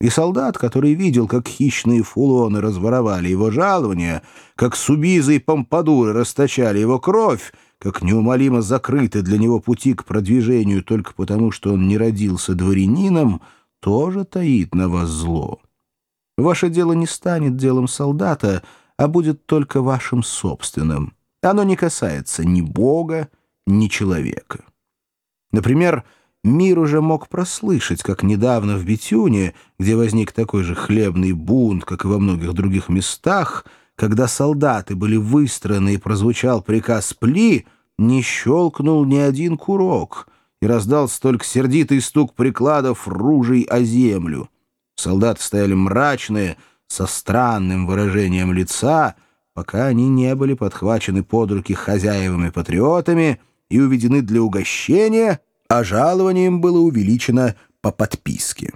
И солдат, который видел, как хищные фулоны разворовали его жалования, как субизы и помпадуры расточали его кровь, как неумолимо закрыты для него пути к продвижению только потому, что он не родился дворянином, тоже таит на вас зло. Ваше дело не станет делом солдата, а будет только вашим собственным. Оно не касается ни Бога, ни человека. Например, мир уже мог прослышать, как недавно в Бетюне, где возник такой же хлебный бунт, как и во многих других местах, когда солдаты были выстроены и прозвучал приказ «Пли», не щелкнул ни один курок, и раздался только сердитый стук прикладов ружей о землю. Солдаты стояли мрачные, со странным выражением лица, пока они не были подхвачены под руки хозяевами-патриотами и уведены для угощения, а жалование им было увеличено по подписке.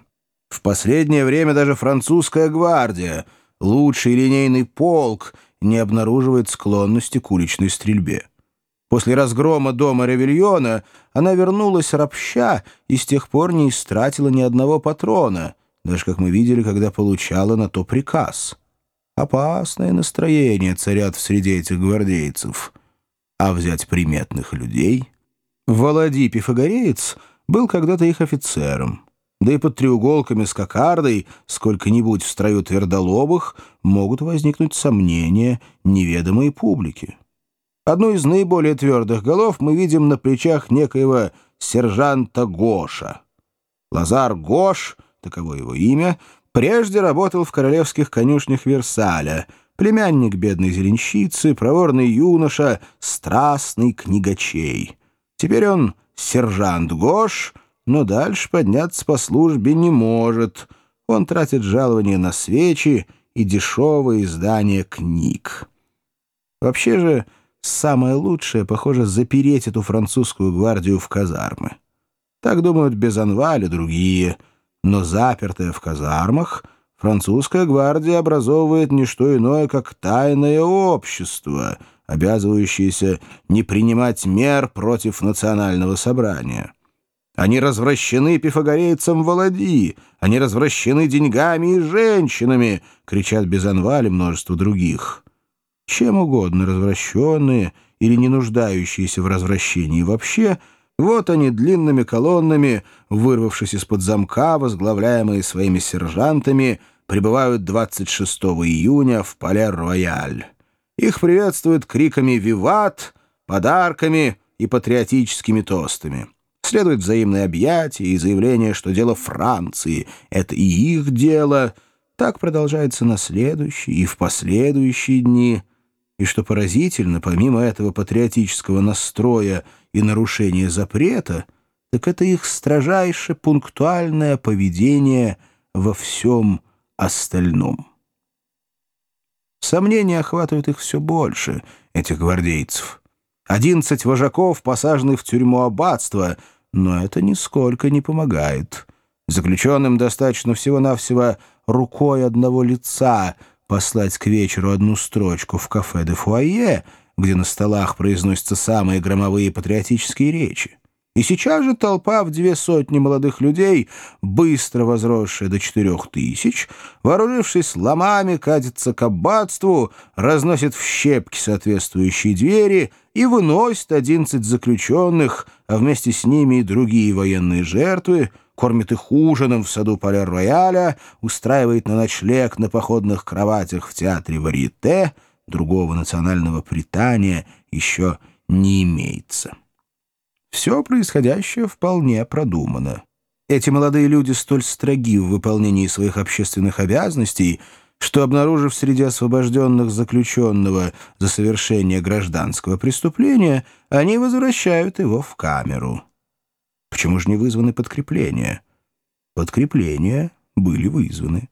В последнее время даже французская гвардия, лучший линейный полк, не обнаруживает склонности к уличной стрельбе. После разгрома дома Ревельона она вернулась ропща и с тех пор не истратила ни одного патрона, даже как мы видели, когда получала на то приказ. Опасное настроение царят в среде этих гвардейцев. А взять приметных людей... Володи Пифагореец был когда-то их офицером. Да и под треуголками с кокардой, сколько-нибудь в строю твердолобых, могут возникнуть сомнения неведомой публики. Одну из наиболее твердых голов мы видим на плечах некоего сержанта Гоша. Лазар Гош, таково его имя, прежде работал в королевских конюшнях Версаля, племянник бедной зеленщицы, проворный юноша, страстный книгачей. Теперь он сержант Гош, но дальше подняться по службе не может. Он тратит жалование на свечи и дешевые издания книг. Вообще же самое лучшее, похоже, запереть эту французскую гвардию в казармы. Так думают Безанваль и другие. Но запертая в казармах, французская гвардия образовывает не что иное, как тайное общество, обязывающееся не принимать мер против национального собрания. Они развращены пифагорейцам Володи, они развращены деньгами и женщинами, кричат Безанваль и множество других чем угодно развращенные или не нуждающиеся в развращении вообще, вот они длинными колоннами, вырвавшись из-под замка, возглавляемые своими сержантами, прибывают 26 июня в Пале-Рояль. Их приветствуют криками «Виват!», подарками и патриотическими тостами. Следует взаимное объятие и заявление, что дело Франции — это и их дело. Так продолжается на следующие и в последующие дни — и что поразительно, помимо этого патриотического настроя и нарушения запрета, так это их строжайше пунктуальное поведение во всем остальном. Сомнения охватывают их все больше, этих гвардейцев. Одиннадцать вожаков посажены в тюрьму аббатства, но это нисколько не помогает. Заключенным достаточно всего-навсего рукой одного лица — послать к вечеру одну строчку в кафе де фуае, где на столах произносятся самые громовые патриотические речи. И сейчас же толпа в две сотни молодых людей, быстро возросшая до четырех тысяч, вооружившись ломами, катится к аббатству, разносит в щепки соответствующие двери и выносит одиннадцать заключенных, а вместе с ними и другие военные жертвы, кормит их ужином в саду Палер-Рояля, устраивает на ночлег на походных кроватях в театре Варьете, другого национального притания еще не имеется. Все происходящее вполне продумано. Эти молодые люди столь строги в выполнении своих общественных обязанностей, что, обнаружив среди освобожденных заключенного за совершение гражданского преступления, они возвращают его в камеру. Почему же не вызваны подкрепления? Подкрепления были вызваны.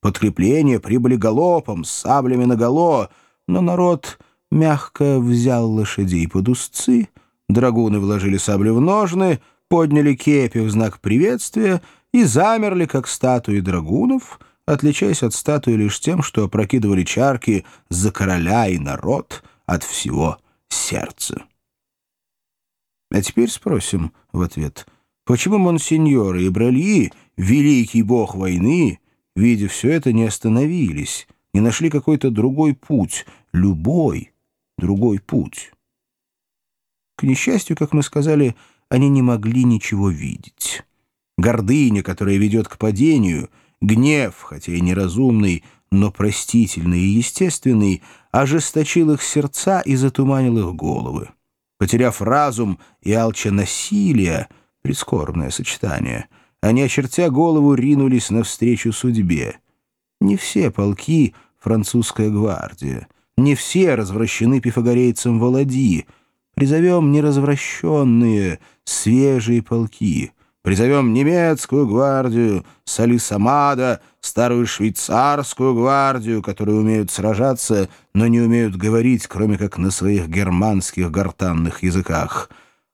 Подкрепления прибыли галопом, с саблями наголо, но народ мягко взял лошадей под узцы, драгуны вложили сабли в ножны, подняли кепи в знак приветствия и замерли, как статуи драгунов, отличаясь от статуи лишь тем, что опрокидывали чарки за короля и народ от всего сердца. А теперь спросим в ответ, почему монсеньоры и бральи, великий бог войны, видя все это, не остановились, не нашли какой-то другой путь, любой другой путь. К несчастью, как мы сказали, они не могли ничего видеть. Гордыня, которая ведет к падению, гнев, хотя и неразумный, но простительный и естественный, ожесточил их сердца и затуманил их головы. Потеряв разум и алча насилия, прискорбное сочетание, они, очертя голову, ринулись навстречу судьбе. Не все полки — французская гвардия, не все развращены пифагорейцем Володи. Призовем неразвращенные, свежие полки — Призовем немецкую гвардию, Салисамада, старую швейцарскую гвардию, которые умеют сражаться, но не умеют говорить, кроме как на своих германских гортанных языках.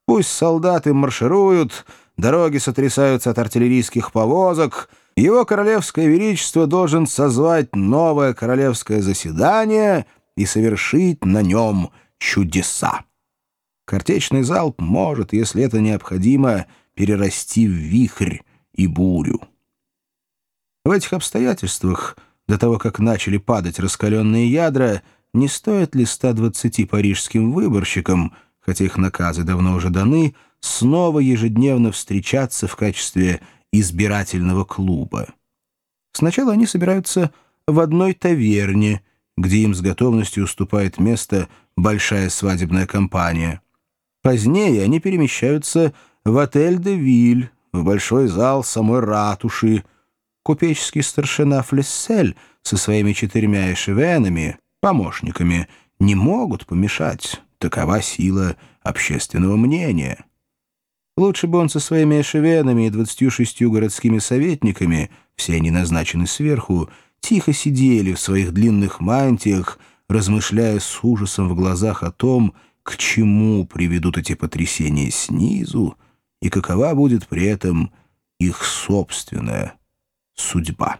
Пусть солдаты маршируют, дороги сотрясаются от артиллерийских повозок, его королевское величество должен созвать новое королевское заседание и совершить на нем чудеса. Картечный залп может, если это необходимо, — перерасти в вихрь и бурю. В этих обстоятельствах, до того, как начали падать раскаленные ядра, не стоит ли 120 парижским выборщикам, хотя их наказы давно уже даны, снова ежедневно встречаться в качестве избирательного клуба. Сначала они собираются в одной таверне, где им с готовностью уступает место большая свадебная компания. Позднее они перемещаются в отель «Де Виль», в большой зал самой ратуши. Купеческий старшина Флессель со своими четырьмя эшевенами, помощниками, не могут помешать. Такова сила общественного мнения. Лучше бы он со своими эшевенами и двадцатью шестью городскими советниками, все они назначены сверху, тихо сидели в своих длинных мантиях, размышляя с ужасом в глазах о том, к чему приведут эти потрясения снизу, и какова будет при этом их собственная судьба.